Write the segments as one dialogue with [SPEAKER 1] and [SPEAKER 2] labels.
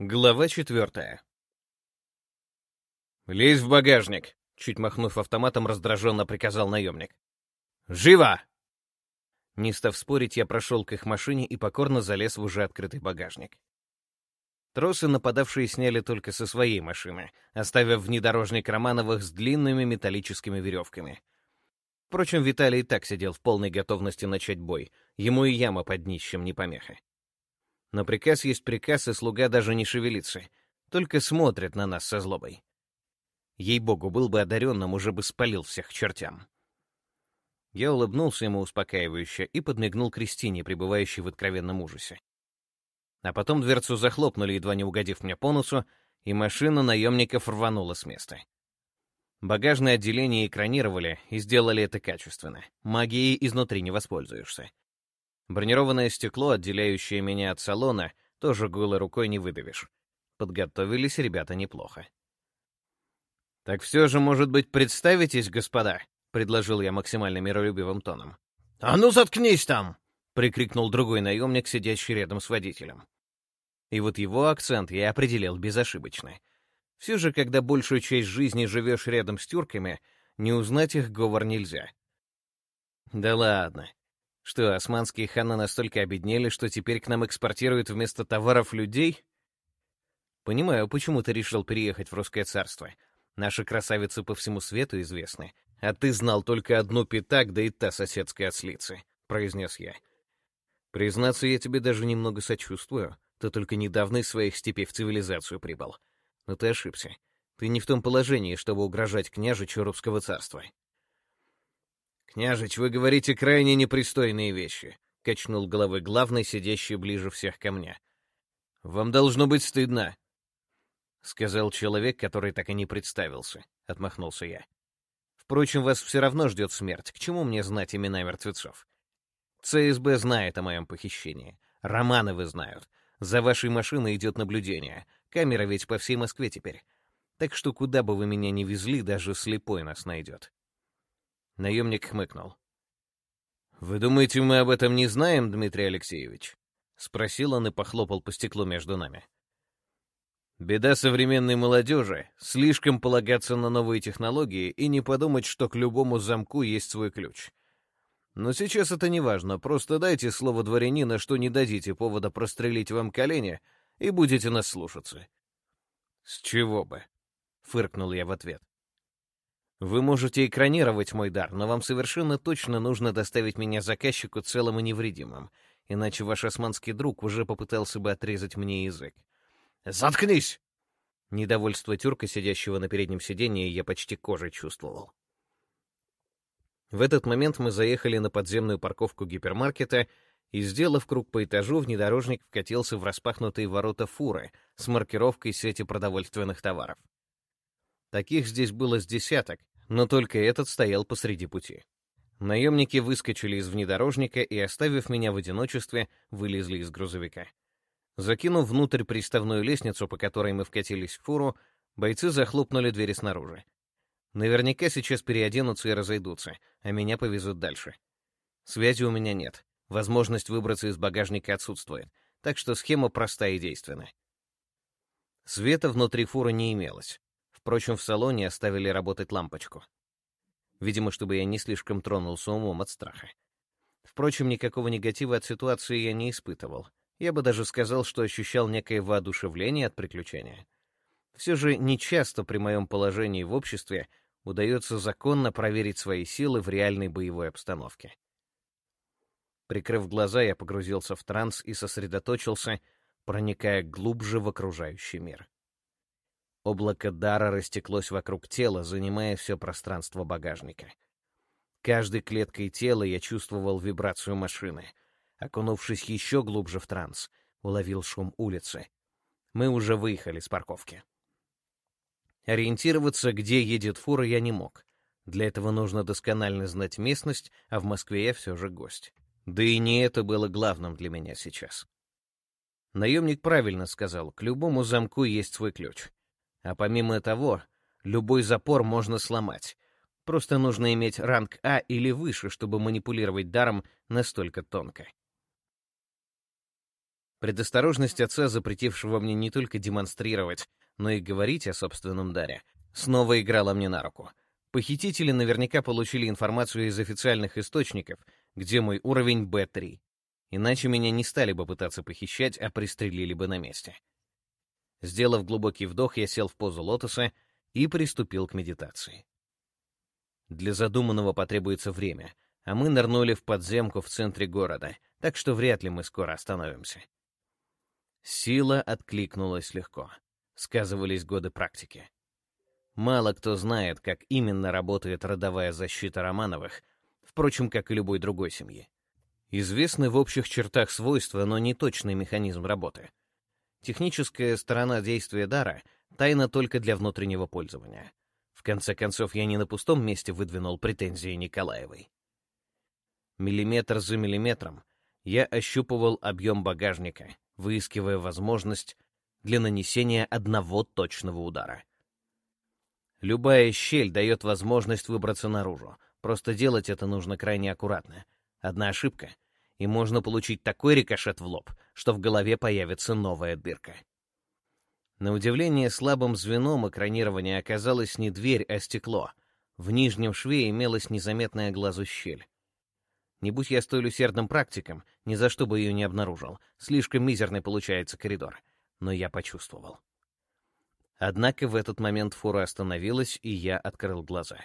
[SPEAKER 1] Глава четвертая. «Лезь в багажник!» — чуть махнув автоматом, раздраженно приказал наемник. «Живо!» Не став спорить, я прошел к их машине и покорно залез в уже открытый багажник. Тросы нападавшие сняли только со своей машины, оставив внедорожник Романовых с длинными металлическими веревками. Впрочем, Виталий и так сидел в полной готовности начать бой. Ему и яма под днищем не помеха. Но приказ есть приказ, и слуга даже не шевелится, только смотрит на нас со злобой. Ей-богу, был бы одаренным, уже бы спалил всех чертям. Я улыбнулся ему успокаивающе и подмигнул Кристине, пребывающей в откровенном ужасе. А потом дверцу захлопнули, едва не угодив мне по носу, и машина наемников рванула с места. Багажное отделение экранировали и сделали это качественно. Магией изнутри не воспользуешься. Бронированное стекло, отделяющее меня от салона, тоже голой рукой не выдавишь. Подготовились ребята неплохо. «Так все же, может быть, представитесь, господа?» — предложил я максимально миролюбивым тоном. «А ну заткнись там!» — прикрикнул другой наемник, сидящий рядом с водителем. И вот его акцент я определил безошибочно. Все же, когда большую часть жизни живешь рядом с тюрками, не узнать их говор нельзя. Да ладно, что, османские ханы настолько обеднели, что теперь к нам экспортируют вместо товаров людей? Понимаю, почему ты решил переехать в русское царство. Наши красавицы по всему свету известны. А ты знал только одну пятак, да и та соседская ослица, — произнес я. Признаться, я тебе даже немного сочувствую. Ты только недавно из своих степей в цивилизацию прибыл. Но ты ошибся. Ты не в том положении, чтобы угрожать княжичу русского царства. «Княжич, вы говорите крайне непристойные вещи», — качнул головой главный, сидящий ближе всех ко мне. «Вам должно быть стыдно», — сказал человек, который так и не представился, — отмахнулся я. «Впрочем, вас все равно ждет смерть. К чему мне знать имена мертвецов? ЦСБ знает о моем похищении. Романовы знают. За вашей машиной идет наблюдение. Камера ведь по всей Москве теперь. Так что куда бы вы меня ни везли, даже слепой нас найдет. Наемник хмыкнул. «Вы думаете, мы об этом не знаем, Дмитрий Алексеевич?» — спросил он и похлопал по стеклу между нами. «Беда современной молодежи — слишком полагаться на новые технологии и не подумать, что к любому замку есть свой ключ. Но сейчас это не важно, просто дайте слово дворянина, что не дадите повода прострелить вам колени, и будете нас слушаться». «С чего бы?» — фыркнул я в ответ. Вы можете экранировать мой дар, но вам совершенно точно нужно доставить меня заказчику целым и невредимым, иначе ваш османский друг уже попытался бы отрезать мне язык. «Заткнись!» Недовольство тюрка, сидящего на переднем сиденье, я почти кожей чувствовал. В этот момент мы заехали на подземную парковку гипермаркета, и, сделав круг по этажу, внедорожник вкатился в распахнутые ворота фуры с маркировкой сети продовольственных товаров. Таких здесь было с десяток, но только этот стоял посреди пути. Наемники выскочили из внедорожника и, оставив меня в одиночестве, вылезли из грузовика. Закинув внутрь приставную лестницу, по которой мы вкатились в фуру, бойцы захлопнули двери снаружи. Наверняка сейчас переоденутся и разойдутся, а меня повезут дальше. Связи у меня нет, возможность выбраться из багажника отсутствует, так что схема проста и действенна. Света внутри фуры не имелось. Впрочем, в салоне оставили работать лампочку. Видимо, чтобы я не слишком тронулся умом от страха. Впрочем, никакого негатива от ситуации я не испытывал. Я бы даже сказал, что ощущал некое воодушевление от приключения. Все же нечасто при моем положении в обществе удается законно проверить свои силы в реальной боевой обстановке. Прикрыв глаза, я погрузился в транс и сосредоточился, проникая глубже в окружающий мир. Облако дара растеклось вокруг тела, занимая все пространство багажника. Каждой клеткой тела я чувствовал вибрацию машины. Окунувшись еще глубже в транс, уловил шум улицы. Мы уже выехали с парковки. Ориентироваться, где едет фура, я не мог. Для этого нужно досконально знать местность, а в Москве я все же гость. Да и не это было главным для меня сейчас. Наемник правильно сказал, к любому замку есть свой ключ. А помимо того, любой запор можно сломать. Просто нужно иметь ранг А или выше, чтобы манипулировать даром настолько тонко. Предосторожность отца, запретившего мне не только демонстрировать, но и говорить о собственном даре, снова играла мне на руку. Похитители наверняка получили информацию из официальных источников, где мой уровень Б3. Иначе меня не стали бы пытаться похищать, а пристрелили бы на месте. Сделав глубокий вдох, я сел в позу лотоса и приступил к медитации. Для задуманного потребуется время, а мы нырнули в подземку в центре города, так что вряд ли мы скоро остановимся. Сила откликнулась легко. Сказывались годы практики. Мало кто знает, как именно работает родовая защита Романовых, впрочем, как и любой другой семьи. Известны в общих чертах свойства, но не точный механизм работы. Техническая сторона действия дара — тайна только для внутреннего пользования. В конце концов, я не на пустом месте выдвинул претензии Николаевой. Миллиметр за миллиметром я ощупывал объем багажника, выискивая возможность для нанесения одного точного удара. Любая щель дает возможность выбраться наружу, просто делать это нужно крайне аккуратно. Одна ошибка, и можно получить такой рикошет в лоб, что в голове появится новая дырка. На удивление, слабым звеном экранирования оказалась не дверь, а стекло. В нижнем шве имелась незаметная глазу щель. Не будь я столь усердным практиком, ни за что бы ее не обнаружил. Слишком мизерный получается коридор. Но я почувствовал. Однако в этот момент фура остановилась, и я открыл глаза.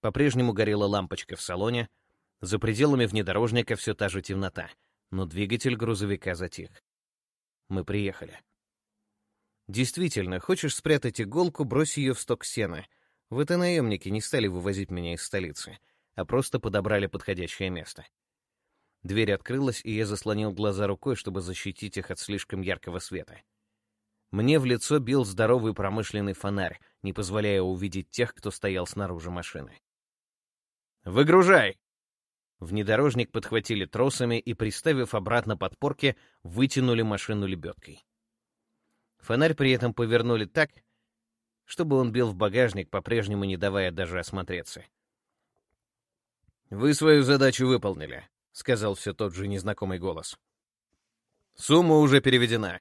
[SPEAKER 1] По-прежнему горела лампочка в салоне, за пределами внедорожника все та же темнота, но двигатель грузовика затих. Мы приехали. Действительно, хочешь спрятать иголку, брось ее в сток сена. Вот и наемники не стали вывозить меня из столицы — а просто подобрали подходящее место. Дверь открылась, и я заслонил глаза рукой, чтобы защитить их от слишком яркого света. Мне в лицо бил здоровый промышленный фонарь, не позволяя увидеть тех, кто стоял снаружи машины. «Выгружай!» Внедорожник подхватили тросами и, приставив обратно подпорки, вытянули машину лебедкой. Фонарь при этом повернули так, чтобы он бил в багажник, по-прежнему не давая даже осмотреться. «Вы свою задачу выполнили», — сказал все тот же незнакомый голос. «Сумма уже переведена».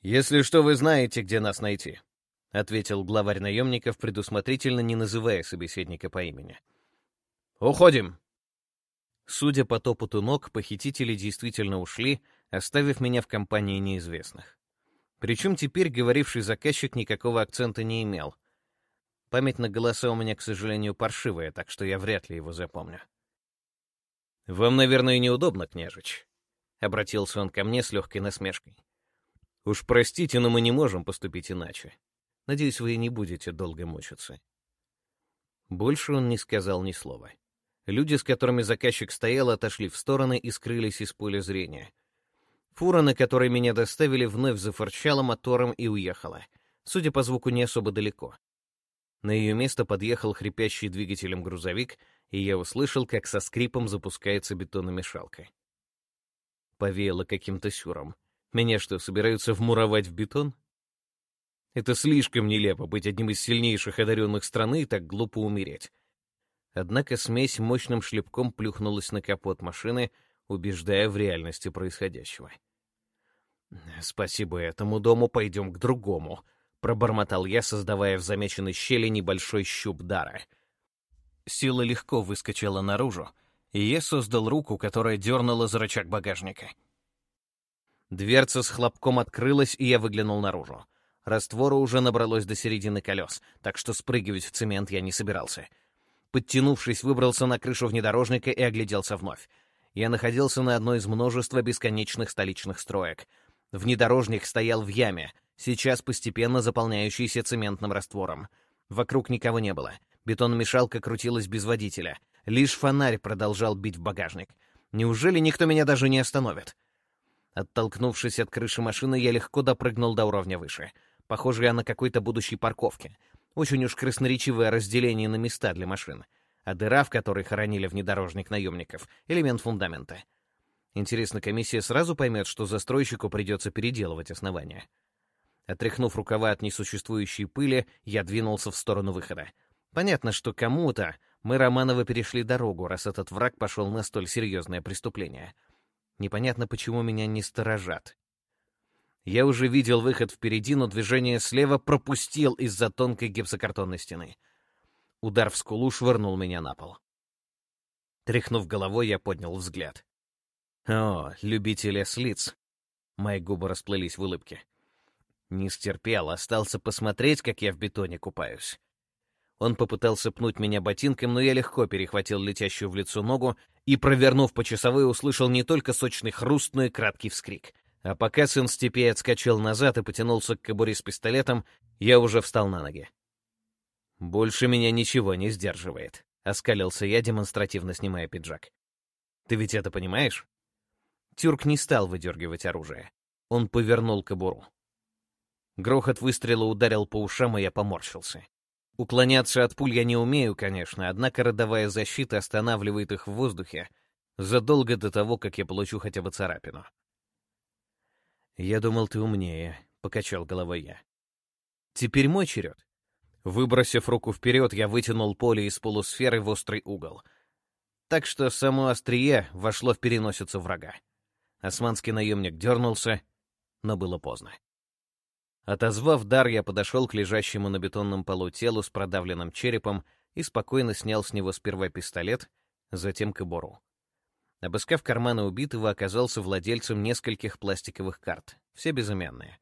[SPEAKER 1] «Если что, вы знаете, где нас найти», — ответил главарь наемников, предусмотрительно не называя собеседника по имени. «Уходим!» Судя по топоту ног, похитители действительно ушли, оставив меня в компании неизвестных. Причем теперь говоривший заказчик никакого акцента не имел, Память на голоса у меня, к сожалению, паршивая, так что я вряд ли его запомню. «Вам, наверное, неудобно, княжич», — обратился он ко мне с легкой насмешкой. «Уж простите, но мы не можем поступить иначе. Надеюсь, вы не будете долго мучиться». Больше он не сказал ни слова. Люди, с которыми заказчик стоял, отошли в стороны и скрылись из поля зрения. Фура, на которой меня доставили, вновь зафорчала мотором и уехала. Судя по звуку, не особо далеко. На ее место подъехал хрипящий двигателем грузовик, и я услышал, как со скрипом запускается бетономешалка. Повеяло каким-то сюром. Меня что, собираются вмуровать в бетон? Это слишком нелепо быть одним из сильнейших одаренных страны и так глупо умереть. Однако смесь мощным шлепком плюхнулась на капот машины, убеждая в реальности происходящего. «Спасибо этому дому, пойдем к другому», Пробормотал я, создавая в замеченной щели небольшой щуп дара. Сила легко выскочила наружу, и я создал руку, которая дернула за рычаг багажника. Дверца с хлопком открылась, и я выглянул наружу. Раствора уже набралось до середины колес, так что спрыгивать в цемент я не собирался. Подтянувшись, выбрался на крышу внедорожника и огляделся вновь. Я находился на одной из множества бесконечных столичных строек. Внедорожник стоял в яме, сейчас постепенно заполняющийся цементным раствором. Вокруг никого не было. Бетономешалка крутилась без водителя. Лишь фонарь продолжал бить в багажник. Неужели никто меня даже не остановит? Оттолкнувшись от крыши машины, я легко допрыгнул до уровня выше. Похоже, я на какой-то будущей парковке. Очень уж красноречивое разделение на места для машин. А дыра, в которой хоронили внедорожник наемников — элемент фундамента. Интересно, комиссия сразу поймет, что застройщику придется переделывать основания. Отряхнув рукава от несуществующей пыли, я двинулся в сторону выхода. Понятно, что кому-то мы Романовы перешли дорогу, раз этот враг пошел на столь серьезное преступление. Непонятно, почему меня не сторожат. Я уже видел выход впереди, но движение слева пропустил из-за тонкой гипсокартонной стены. Удар в скулу швырнул меня на пол. Тряхнув головой, я поднял взгляд. О, любители слиц. Мои губы расплылись в улыбке. Не стерпел, остался посмотреть, как я в бетоне купаюсь. Он попытался пнуть меня ботинком, но я легко перехватил летящую в лицо ногу и, провернув по часовой, услышал не только сочный хруст, но и краткий вскрик. А пока сын степей отскочил назад и потянулся к кобуре с пистолетом, я уже встал на ноги. «Больше меня ничего не сдерживает», — оскалился я, демонстративно снимая пиджак. «Ты ведь это понимаешь?» Тюрк не стал выдергивать оружие. Он повернул кобуру. Грохот выстрела ударил по ушам, и я поморщился. Уклоняться от пуль я не умею, конечно, однако родовая защита останавливает их в воздухе задолго до того, как я получу хотя бы царапину. «Я думал, ты умнее», — покачал головой я. «Теперь мой черед». Выбросив руку вперед, я вытянул поле из полусферы в острый угол. Так что само острие вошло в переносицу врага. Османский наемник дернулся, но было поздно. Отозвав дар, я подошел к лежащему на бетонном полу телу с продавленным черепом и спокойно снял с него сперва пистолет, затем кобуру. Обыскав карманы убитого, оказался владельцем нескольких пластиковых карт, все безымянные.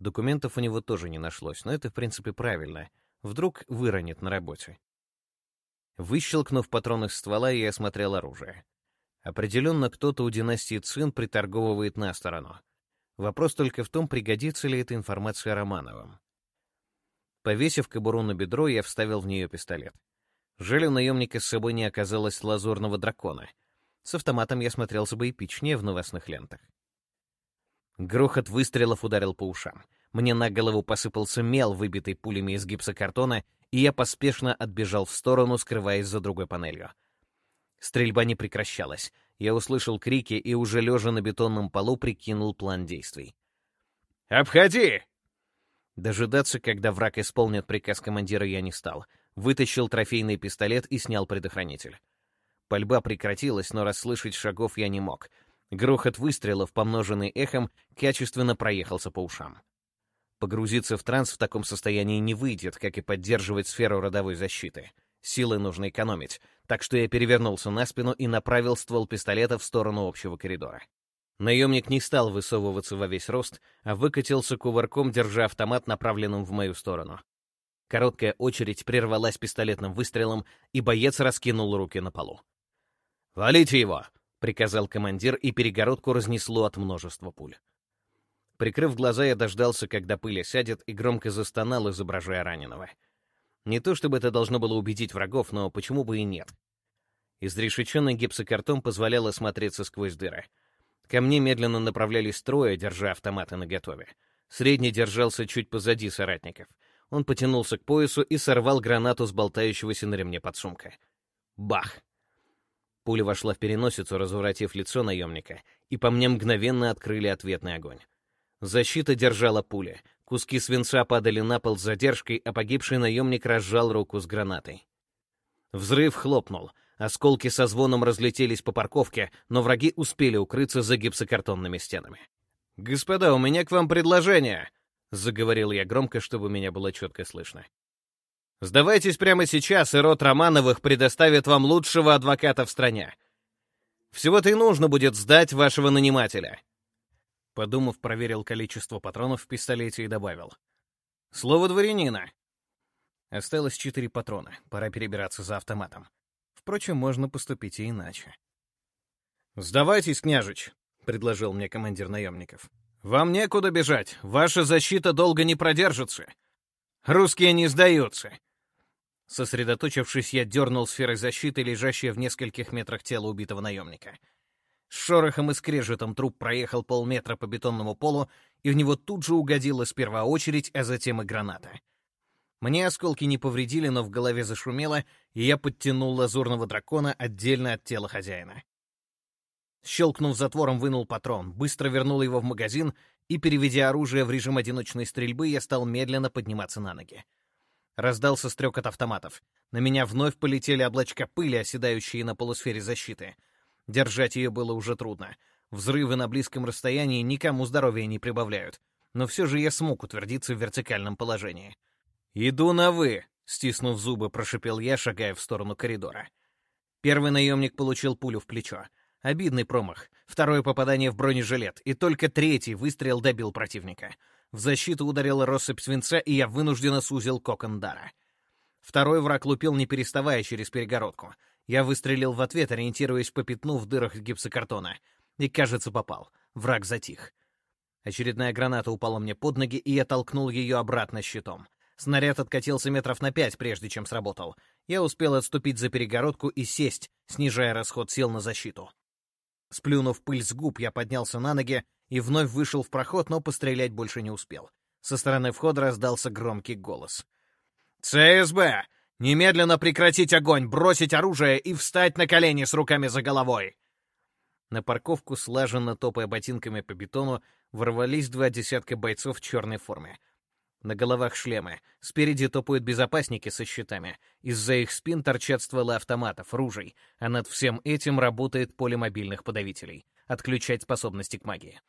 [SPEAKER 1] Документов у него тоже не нашлось, но это, в принципе, правильно. Вдруг выронит на работе. Выщелкнув патрон из ствола, я осмотрел оружие. Определенно, кто-то у династии Цин приторговывает на сторону — Вопрос только в том, пригодится ли эта информация Романовым. Повесив кобуру на бедро, я вставил в нее пистолет. Жаль, у наемника с собой не оказалось лазурного дракона. С автоматом я смотрелся бы эпичнее в новостных лентах. Грохот выстрелов ударил по ушам. Мне на голову посыпался мел, выбитый пулями из гипсокартона, и я поспешно отбежал в сторону, скрываясь за другой панелью. Стрельба не прекращалась. Я услышал крики и уже лежа на бетонном полу прикинул план действий. «Обходи!» Дожидаться, когда враг исполнит приказ командира, я не стал. Вытащил трофейный пистолет и снял предохранитель. Пальба прекратилась, но расслышать шагов я не мог. Грохот выстрелов, помноженный эхом, качественно проехался по ушам. Погрузиться в транс в таком состоянии не выйдет, как и поддерживать сферу родовой защиты. Силы нужно экономить, так что я перевернулся на спину и направил ствол пистолета в сторону общего коридора. Наемник не стал высовываться во весь рост, а выкатился кувырком, держа автомат, направленным в мою сторону. Короткая очередь прервалась пистолетным выстрелом, и боец раскинул руки на полу. «Валите его!» — приказал командир, и перегородку разнесло от множества пуль. Прикрыв глаза, я дождался, когда пыль сядет, и громко застонал, изображая раненого. Не то чтобы это должно было убедить врагов, но почему бы и нет? Изрешеченный гипсокартон позволял осмотреться сквозь дыры. Ко мне медленно направлялись трое, держа автоматы наготове. Средний держался чуть позади соратников. Он потянулся к поясу и сорвал гранату с болтающегося на ремне подсумка. Бах! Пуля вошла в переносицу, разворотив лицо наемника, и по мне мгновенно открыли ответный огонь. Защита держала пули. Куски свинца падали на пол с задержкой, а погибший наемник разжал руку с гранатой. Взрыв хлопнул. Осколки со звоном разлетелись по парковке, но враги успели укрыться за гипсокартонными стенами. «Господа, у меня к вам предложение!» — заговорил я громко, чтобы меня было четко слышно. «Сдавайтесь прямо сейчас, и род Романовых предоставит вам лучшего адвоката в стране. Всего-то и нужно будет сдать вашего нанимателя. Подумав, проверил количество патронов в пистолете и добавил. «Слово дворянина!» Осталось четыре патрона, пора перебираться за автоматом. Впрочем, можно поступить и иначе. «Сдавайтесь, княжич!» — предложил мне командир наемников. «Вам некуда бежать, ваша защита долго не продержится. Русские не сдаются!» Сосредоточившись, я дернул сферой защиты, лежащей в нескольких метрах тела убитого наемника — с шорохом и скрежетом труп проехал полметра по бетонному полу, и в него тут же угодила сперва очередь, а затем и граната. Мне осколки не повредили, но в голове зашумело, и я подтянул лазурного дракона отдельно от тела хозяина. Щелкнув затвором, вынул патрон, быстро вернул его в магазин и, переведя оружие в режим одиночной стрельбы, я стал медленно подниматься на ноги. Раздался стрекот автоматов. На меня вновь полетели облачка пыли, оседающие на полусфере защиты — Держать ее было уже трудно. Взрывы на близком расстоянии никому здоровья не прибавляют, но все же я смог утвердиться в вертикальном положении. «Иду на «вы», — стиснув зубы, прошипел я, шагая в сторону коридора. Первый наемник получил пулю в плечо. Обидный промах. Второе попадание в бронежилет. И только третий выстрел добил противника. В защиту ударила россыпь свинца, и я вынужденно сузил кокон дара. Второй враг лупил, не переставая через перегородку. Я выстрелил в ответ, ориентируясь по пятну в дырах гипсокартона. И, кажется, попал. Враг затих. Очередная граната упала мне под ноги, и я толкнул ее обратно щитом. Снаряд откатился метров на пять, прежде чем сработал. Я успел отступить за перегородку и сесть, снижая расход сил на защиту. Сплюнув пыль с губ, я поднялся на ноги и вновь вышел в проход, но пострелять больше не успел. Со стороны входа раздался громкий голос. «ЦСБ! Немедленно прекратить огонь, бросить оружие и встать на колени с руками за головой!» На парковку, слаженно топая ботинками по бетону, ворвались два десятка бойцов в черной форме — на головах шлемы. Спереди топают безопасники со щитами. Из-за их спин торчат стволы автоматов, ружей, а над всем этим работает поле мобильных подавителей. Отключать способности к магии.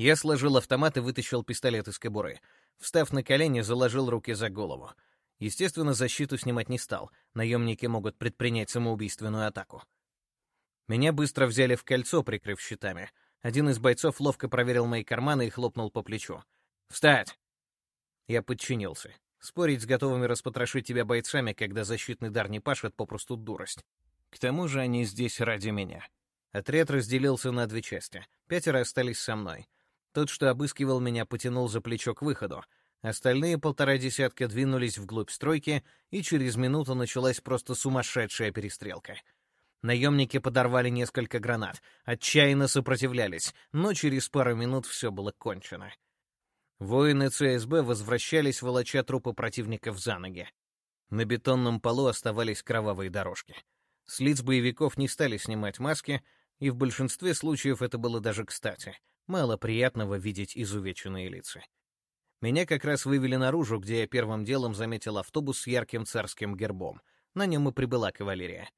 [SPEAKER 1] Я сложил автомат и вытащил пистолет из кобуры. Встав на колени, заложил руки за голову. Естественно, защиту снимать не стал. Наемники могут предпринять самоубийственную атаку. Меня быстро взяли в кольцо, прикрыв щитами. Один из бойцов ловко проверил мои карманы и хлопнул по плечу. «Встать!» Я подчинился. Спорить с готовыми распотрошить тебя бойцами, когда защитный дар не пашет, попросту дурость. К тому же они здесь ради меня. Отряд разделился на две части. Пятеро остались со мной. Тот, что обыскивал меня, потянул за плечо к выходу. Остальные полтора десятка двинулись вглубь стройки, и через минуту началась просто сумасшедшая перестрелка. Наемники подорвали несколько гранат, отчаянно сопротивлялись, но через пару минут все было кончено. Воины ЦСБ возвращались, волоча трупы противников за ноги. На бетонном полу оставались кровавые дорожки. С лиц боевиков не стали снимать маски, и в большинстве случаев это было даже кстати. Мало приятного видеть изувеченные лица. Меня как раз вывели наружу, где я первым делом заметил автобус с ярким царским гербом. На нем и прибыла кавалерия.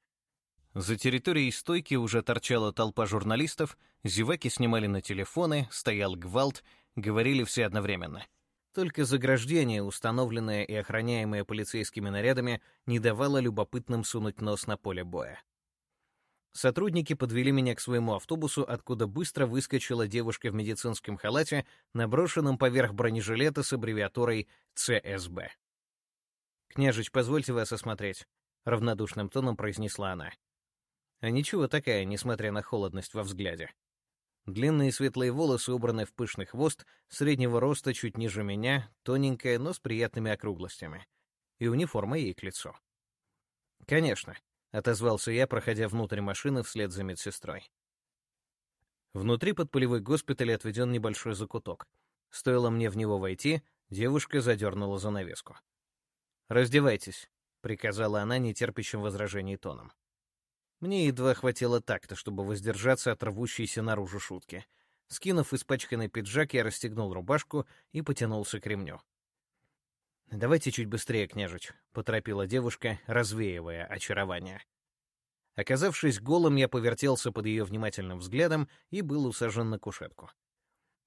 [SPEAKER 1] За территорией стойки уже торчала толпа журналистов, зеваки снимали на телефоны, стоял гвалт — говорили все одновременно. Только заграждение, установленное и охраняемое полицейскими нарядами, не давало любопытным сунуть нос на поле боя. Сотрудники подвели меня к своему автобусу, откуда быстро выскочила девушка в медицинском халате, наброшенном поверх бронежилета с аббревиатурой ЦСБ. «Княжич, позвольте вас осмотреть», — равнодушным тоном произнесла она. А ничего такая, несмотря на холодность во взгляде. Длинные светлые волосы убраны в пышный хвост, среднего роста чуть ниже меня, тоненькая, но с приятными округлостями. И униформа ей к лицу. «Конечно», — отозвался я, проходя внутрь машины вслед за медсестрой. Внутри под полевой госпиталь отведен небольшой закуток. Стоило мне в него войти, девушка задернула занавеску. «Раздевайтесь», — приказала она нетерпящим возражений тоном. Мне едва хватило такта, чтобы воздержаться от рвущейся наружу шутки. Скинув испачканный пиджак, я расстегнул рубашку и потянулся к ремню. «Давайте чуть быстрее, княжич», — поторопила девушка, развеивая очарование. Оказавшись голым, я повертелся под ее внимательным взглядом и был усажен на кушетку.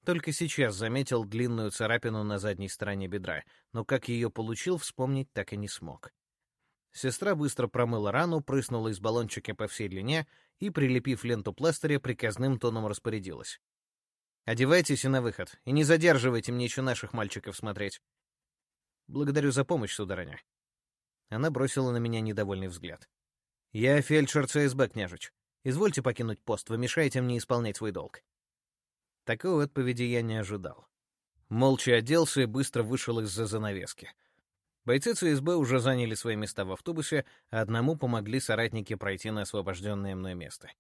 [SPEAKER 1] Только сейчас заметил длинную царапину на задней стороне бедра, но как ее получил, вспомнить так и не смог. Сестра быстро промыла рану, прыснула из баллончика по всей длине и, прилепив ленту пластыря, приказным тоном распорядилась. «Одевайтесь и на выход, и не задерживайте мне еще наших мальчиков смотреть». «Благодарю за помощь, сударыня». Она бросила на меня недовольный взгляд. «Я фельдшер ЦСБ, княжич. Извольте покинуть пост, вы мешаете мне исполнять свой долг». Такой отповеди я не ожидал. Молча оделся и быстро вышел из-за занавески. Бойцы ЦСБ уже заняли свои места в автобусе, а одному помогли соратники пройти на освобожденное мной место.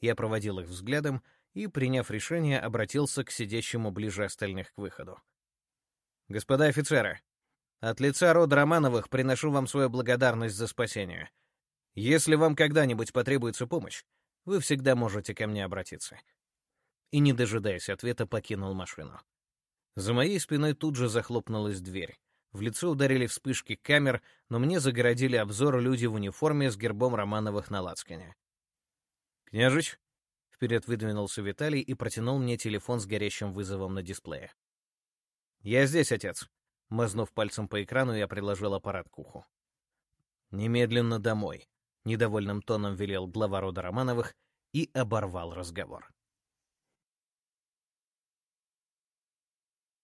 [SPEAKER 1] Я проводил их взглядом и, приняв решение, обратился к сидящему ближе остальных к выходу. «Господа офицеры, от лица рода Романовых приношу вам свою благодарность за спасение. Если вам когда-нибудь потребуется помощь, вы всегда можете ко мне обратиться». И, не дожидаясь ответа, покинул машину. За моей спиной тут же захлопнулась дверь. В лицо ударили вспышки камер, но мне загородили обзор люди в униформе с гербом Романовых на лацкане. «Княжич?» Вперед выдвинулся Виталий и протянул мне телефон с горящим вызовом на дисплее. «Я здесь, отец!» Мазнув пальцем по экрану, я приложил аппарат к уху. «Немедленно домой», — недовольным тоном велел глава рода Романовых и оборвал разговор.